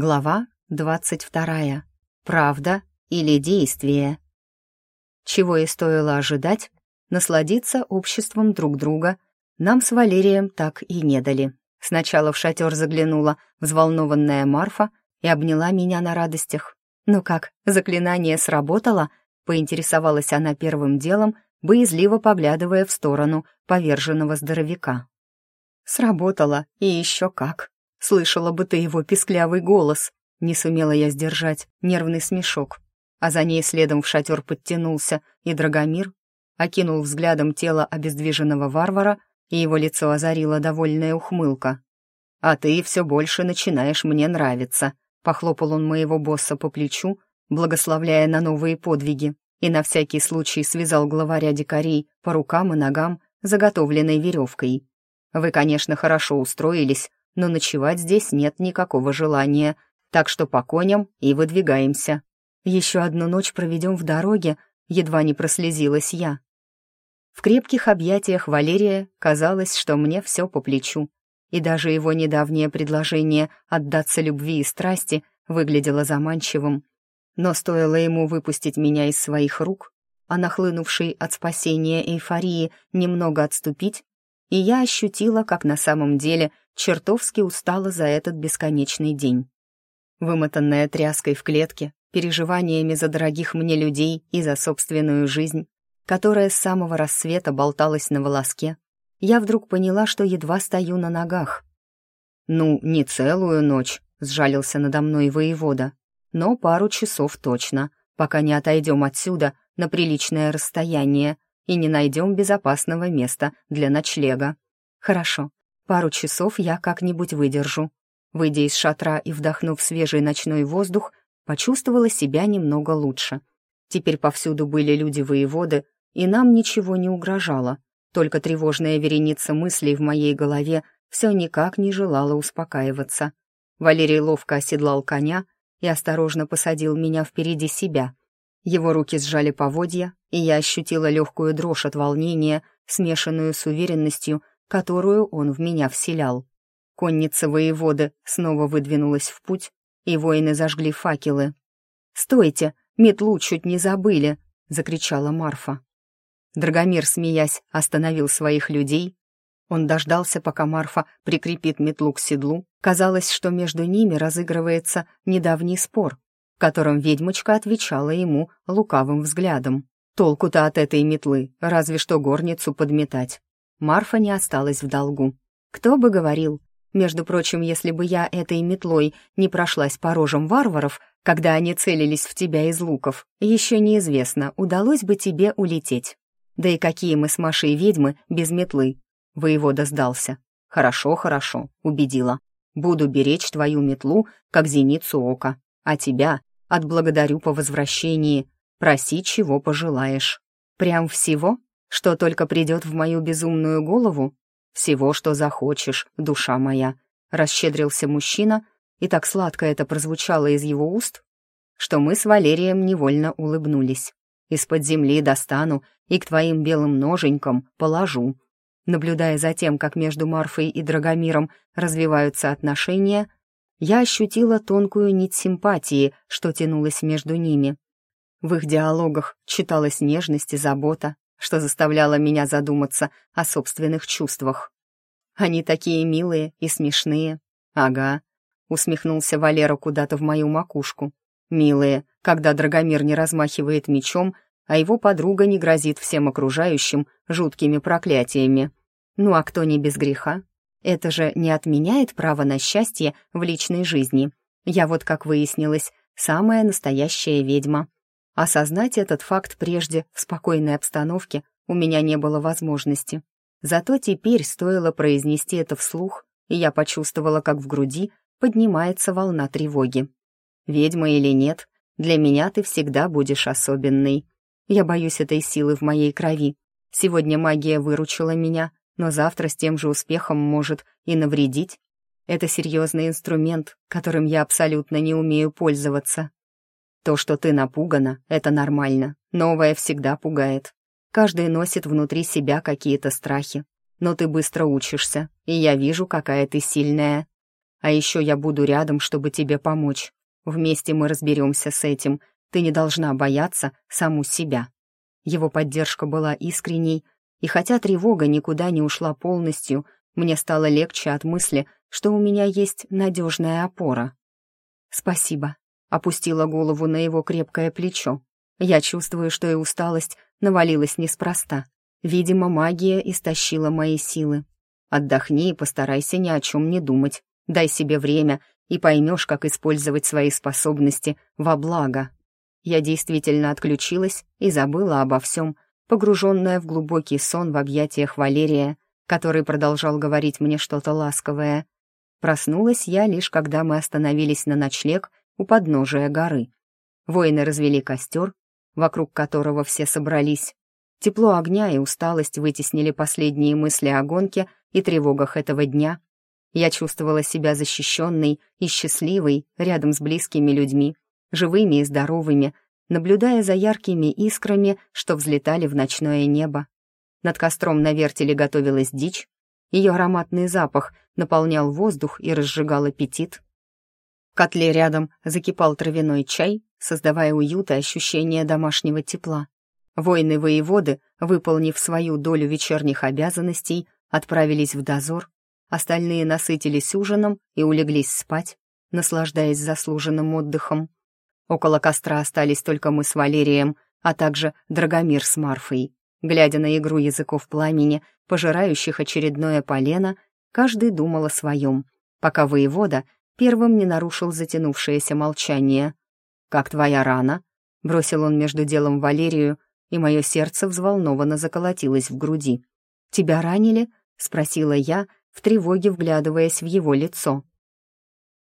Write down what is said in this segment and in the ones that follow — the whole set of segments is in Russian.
Глава двадцать вторая. Правда или действие? Чего и стоило ожидать, насладиться обществом друг друга нам с Валерием так и не дали. Сначала в шатер заглянула взволнованная Марфа и обняла меня на радостях. «Ну как, заклинание сработало?» — поинтересовалась она первым делом, боязливо поглядывая в сторону поверженного здоровяка. «Сработало, и еще как!» Слышала бы ты его писклявый голос. Не сумела я сдержать нервный смешок. А за ней следом в шатер подтянулся и Драгомир, окинул взглядом тело обездвиженного варвара, и его лицо озарила довольная ухмылка. «А ты все больше начинаешь мне нравиться», — похлопал он моего босса по плечу, благословляя на новые подвиги, и на всякий случай связал главаря дикарей по рукам и ногам заготовленной веревкой. «Вы, конечно, хорошо устроились, но ночевать здесь нет никакого желания, так что по коням и выдвигаемся. Еще одну ночь проведем в дороге, едва не прослезилась я. В крепких объятиях Валерия казалось, что мне все по плечу, и даже его недавнее предложение отдаться любви и страсти выглядело заманчивым. Но стоило ему выпустить меня из своих рук, а нахлынувшей от спасения эйфории немного отступить, и я ощутила, как на самом деле чертовски устала за этот бесконечный день. Вымотанная тряской в клетке, переживаниями за дорогих мне людей и за собственную жизнь, которая с самого рассвета болталась на волоске, я вдруг поняла, что едва стою на ногах. «Ну, не целую ночь», — сжалился надо мной воевода, «но пару часов точно, пока не отойдем отсюда на приличное расстояние, и не найдем безопасного места для ночлега. Хорошо, пару часов я как-нибудь выдержу. Выйдя из шатра и вдохнув свежий ночной воздух, почувствовала себя немного лучше. Теперь повсюду были люди-воеводы, и нам ничего не угрожало. Только тревожная вереница мыслей в моей голове все никак не желала успокаиваться. Валерий ловко оседлал коня и осторожно посадил меня впереди себя. Его руки сжали поводья, и я ощутила легкую дрожь от волнения, смешанную с уверенностью, которую он в меня вселял. Конница воеводы снова выдвинулась в путь, и воины зажгли факелы. «Стойте! Метлу чуть не забыли!» — закричала Марфа. Драгомир, смеясь, остановил своих людей. Он дождался, пока Марфа прикрепит метлу к седлу. Казалось, что между ними разыгрывается недавний спор, в котором ведьмочка отвечала ему лукавым взглядом. Толку-то от этой метлы, разве что горницу подметать. Марфа не осталась в долгу. Кто бы говорил, между прочим, если бы я этой метлой не прошлась по рожам варваров, когда они целились в тебя из луков, еще неизвестно, удалось бы тебе улететь. Да и какие мы с Машей ведьмы без метлы. Воевода сдался. Хорошо, хорошо, убедила. Буду беречь твою метлу, как зеницу ока, а тебя отблагодарю по возвращении. Проси, чего пожелаешь. Прям всего, что только придет в мою безумную голову? Всего, что захочешь, душа моя. Расщедрился мужчина, и так сладко это прозвучало из его уст, что мы с Валерием невольно улыбнулись. Из-под земли достану и к твоим белым ноженькам положу. Наблюдая за тем, как между Марфой и Драгомиром развиваются отношения, я ощутила тонкую нить симпатии, что тянулась между ними. В их диалогах читалась нежность и забота, что заставляло меня задуматься о собственных чувствах. Они такие милые и смешные. Ага, усмехнулся Валера куда-то в мою макушку. Милые, когда Драгомир не размахивает мечом, а его подруга не грозит всем окружающим жуткими проклятиями. Ну а кто не без греха? Это же не отменяет право на счастье в личной жизни. Я вот, как выяснилось, самая настоящая ведьма. Осознать этот факт прежде, в спокойной обстановке, у меня не было возможности. Зато теперь стоило произнести это вслух, и я почувствовала, как в груди поднимается волна тревоги. «Ведьма или нет, для меня ты всегда будешь особенной. Я боюсь этой силы в моей крови. Сегодня магия выручила меня, но завтра с тем же успехом может и навредить. Это серьезный инструмент, которым я абсолютно не умею пользоваться. То, что ты напугана, это нормально. Новое всегда пугает. Каждый носит внутри себя какие-то страхи. Но ты быстро учишься, и я вижу, какая ты сильная. А еще я буду рядом, чтобы тебе помочь. Вместе мы разберемся с этим. Ты не должна бояться саму себя». Его поддержка была искренней, и хотя тревога никуда не ушла полностью, мне стало легче от мысли, что у меня есть надежная опора. «Спасибо», — опустила голову на его крепкое плечо. Я чувствую, что и усталость навалилась неспроста. Видимо, магия истощила мои силы. Отдохни и постарайся ни о чем не думать. Дай себе время и поймешь, как использовать свои способности во благо. Я действительно отключилась и забыла обо всем, погруженная в глубокий сон в объятиях Валерия, который продолжал говорить мне что-то ласковое. Проснулась я лишь, когда мы остановились на ночлег у подножия горы. Воины развели костер, вокруг которого все собрались. Тепло огня и усталость вытеснили последние мысли о гонке и тревогах этого дня. Я чувствовала себя защищенной и счастливой рядом с близкими людьми, живыми и здоровыми, наблюдая за яркими искрами, что взлетали в ночное небо. Над костром на вертеле готовилась дичь, ее ароматный запах наполнял воздух и разжигал аппетит. В котле рядом закипал травяной чай, создавая уют и ощущение домашнего тепла. Воины-воеводы, выполнив свою долю вечерних обязанностей, отправились в дозор, остальные насытились ужином и улеглись спать, наслаждаясь заслуженным отдыхом. Около костра остались только мы с Валерием, а также Драгомир с Марфой. Глядя на игру языков пламени, пожирающих очередное полено, каждый думал о своем, пока воевода первым не нарушил затянувшееся молчание. «Как твоя рана?» — бросил он между делом Валерию, и мое сердце взволнованно заколотилось в груди. «Тебя ранили?» — спросила я, в тревоге вглядываясь в его лицо.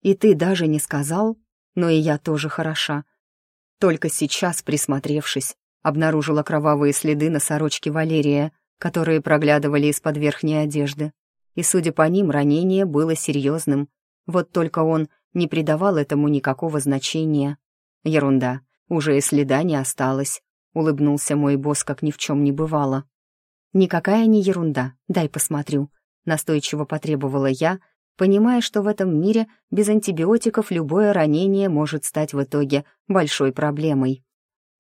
«И ты даже не сказал? Но и я тоже хороша. Только сейчас, присмотревшись, обнаружила кровавые следы на сорочке Валерия, которые проглядывали из-под верхней одежды. И, судя по ним, ранение было серьезным. Вот только он не придавал этому никакого значения. Ерунда, уже и следа не осталось. Улыбнулся мой босс, как ни в чем не бывало. «Никакая не ерунда, дай посмотрю», — настойчиво потребовала я, понимая, что в этом мире без антибиотиков любое ранение может стать в итоге большой проблемой.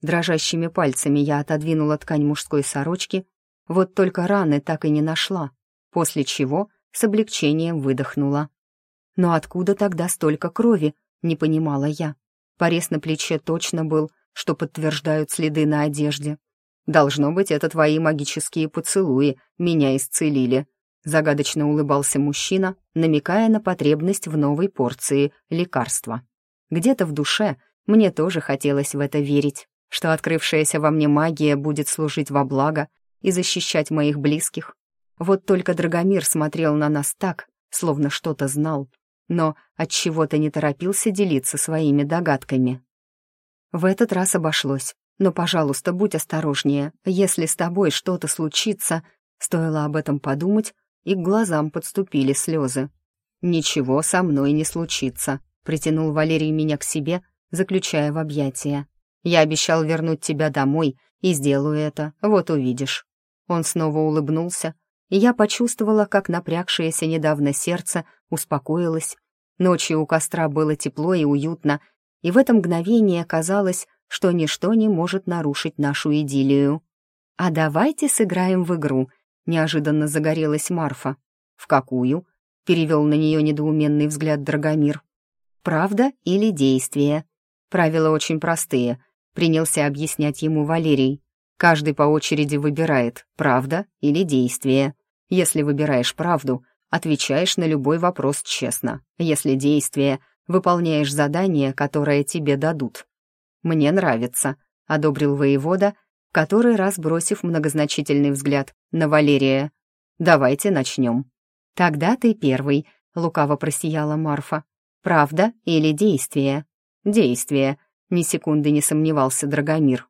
Дрожащими пальцами я отодвинула ткань мужской сорочки, вот только раны так и не нашла, после чего с облегчением выдохнула. Но откуда тогда столько крови, не понимала я. Порез на плече точно был, что подтверждают следы на одежде. «Должно быть, это твои магические поцелуи меня исцелили», загадочно улыбался мужчина, намекая на потребность в новой порции лекарства. Где-то в душе мне тоже хотелось в это верить, что открывшаяся во мне магия будет служить во благо и защищать моих близких. Вот только Драгомир смотрел на нас так, словно что-то знал, но от чего то не торопился делиться своими догадками. В этот раз обошлось. Но, пожалуйста, будь осторожнее. Если с тобой что-то случится, стоило об этом подумать, и к глазам подступили слезы. «Ничего со мной не случится», — притянул Валерий меня к себе, заключая в объятия. «Я обещал вернуть тебя домой и сделаю это, вот увидишь». Он снова улыбнулся, и я почувствовала, как напрягшееся недавно сердце успокоилось. Ночью у костра было тепло и уютно, и в это мгновение казалось, что ничто не может нарушить нашу идиллию. «А давайте сыграем в игру», — неожиданно загорелась Марфа. «В какую?» — перевел на нее недоуменный взгляд Драгомир. «Правда или действие?» «Правила очень простые», — принялся объяснять ему Валерий. Каждый по очереди выбирает, правда или действие. Если выбираешь правду, отвечаешь на любой вопрос честно. Если действие, выполняешь задание, которое тебе дадут. «Мне нравится», — одобрил воевода, который раз бросив многозначительный взгляд на Валерия. «Давайте начнем». «Тогда ты первый», — лукаво просияла Марфа. «Правда или действие?» «Действие», — ни секунды не сомневался Драгомир.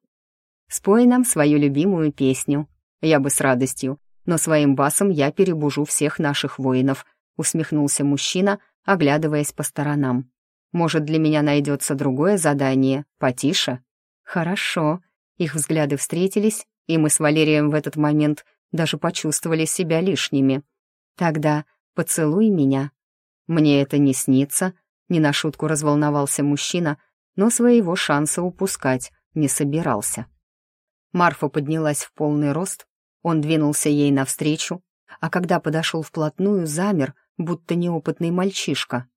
Спой нам свою любимую песню. Я бы с радостью, но своим басом я перебужу всех наших воинов», — усмехнулся мужчина, оглядываясь по сторонам. «Может, для меня найдется другое задание, потише?» «Хорошо». Их взгляды встретились, и мы с Валерием в этот момент даже почувствовали себя лишними. «Тогда поцелуй меня». «Мне это не снится», — не на шутку разволновался мужчина, но своего шанса упускать не собирался. Марфа поднялась в полный рост, он двинулся ей навстречу, а когда подошел вплотную, замер, будто неопытный мальчишка.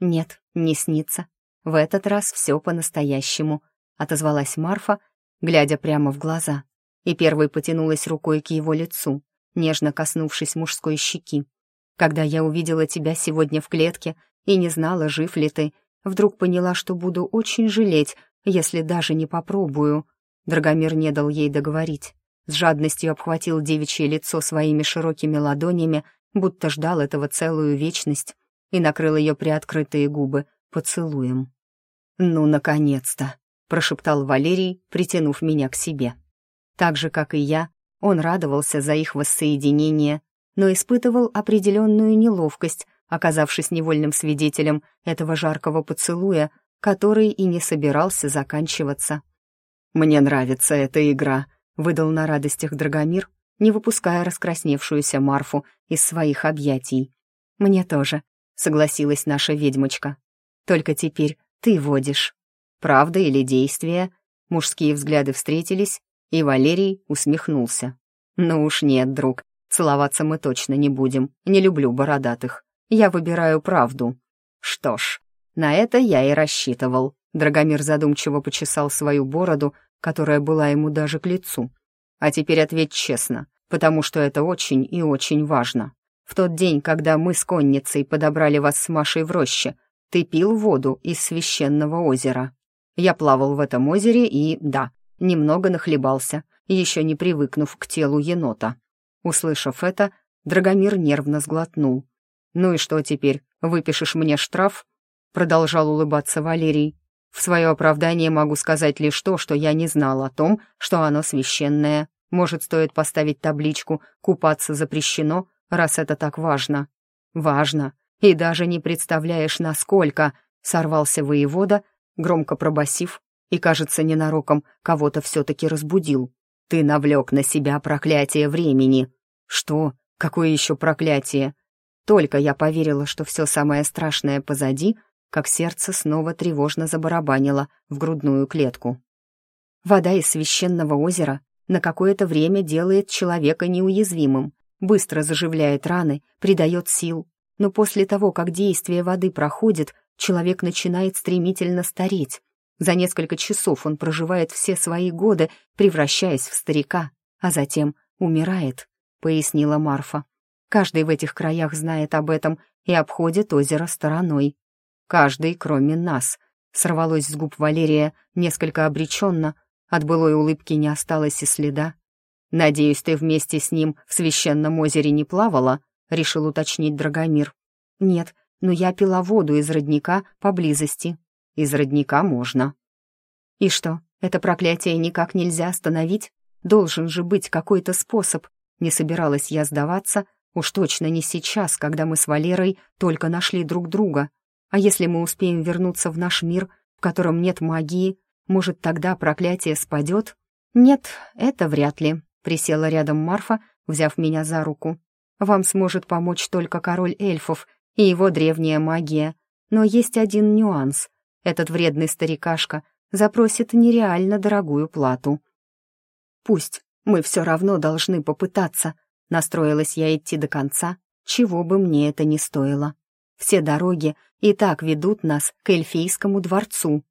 «Нет, не снится. В этот раз все по-настоящему», — отозвалась Марфа, глядя прямо в глаза, и первой потянулась рукой к его лицу, нежно коснувшись мужской щеки. «Когда я увидела тебя сегодня в клетке и не знала, жив ли ты, вдруг поняла, что буду очень жалеть, если даже не попробую». Драгомир не дал ей договорить. С жадностью обхватил девичье лицо своими широкими ладонями, будто ждал этого целую вечность, и накрыл ее приоткрытые губы поцелуем. «Ну, наконец-то!» — прошептал Валерий, притянув меня к себе. Так же, как и я, он радовался за их воссоединение, но испытывал определенную неловкость, оказавшись невольным свидетелем этого жаркого поцелуя, который и не собирался заканчиваться. «Мне нравится эта игра», — выдал на радостях Драгомир, не выпуская раскрасневшуюся Марфу из своих объятий. «Мне тоже», — согласилась наша ведьмочка. «Только теперь ты водишь». «Правда или действие?» Мужские взгляды встретились, и Валерий усмехнулся. «Ну уж нет, друг, целоваться мы точно не будем. Не люблю бородатых. Я выбираю правду». «Что ж, на это я и рассчитывал». Драгомир задумчиво почесал свою бороду, которая была ему даже к лицу. А теперь ответь честно, потому что это очень и очень важно. В тот день, когда мы с конницей подобрали вас с Машей в роще, ты пил воду из священного озера. Я плавал в этом озере и, да, немного нахлебался, еще не привыкнув к телу енота. Услышав это, Драгомир нервно сглотнул. «Ну и что теперь, выпишешь мне штраф?» Продолжал улыбаться Валерий. В свое оправдание могу сказать лишь то, что я не знал о том, что оно священное. Может, стоит поставить табличку «Купаться запрещено», раз это так важно. Важно. И даже не представляешь, насколько, сорвался воевода, громко пробасив, и, кажется, ненароком кого-то все-таки разбудил. Ты навлек на себя проклятие времени. Что? Какое еще проклятие? Только я поверила, что все самое страшное позади, как сердце снова тревожно забарабанило в грудную клетку. Вода из священного озера на какое-то время делает человека неуязвимым, быстро заживляет раны, придает сил, но после того, как действие воды проходит, человек начинает стремительно стареть. За несколько часов он проживает все свои годы, превращаясь в старика, а затем умирает, пояснила Марфа. Каждый в этих краях знает об этом и обходит озеро стороной. Каждый, кроме нас. Сорвалось с губ Валерия несколько обреченно, от былой улыбки не осталось и следа. «Надеюсь, ты вместе с ним в священном озере не плавала?» — решил уточнить Драгомир. «Нет, но я пила воду из родника поблизости. Из родника можно». «И что, это проклятие никак нельзя остановить? Должен же быть какой-то способ». Не собиралась я сдаваться, уж точно не сейчас, когда мы с Валерой только нашли друг друга. А если мы успеем вернуться в наш мир, в котором нет магии, может, тогда проклятие спадет? Нет, это вряд ли, присела рядом Марфа, взяв меня за руку. Вам сможет помочь только король эльфов и его древняя магия. Но есть один нюанс. Этот вредный старикашка запросит нереально дорогую плату. Пусть, мы все равно должны попытаться. Настроилась я идти до конца, чего бы мне это ни стоило. Все дороги и так ведут нас к эльфийскому дворцу.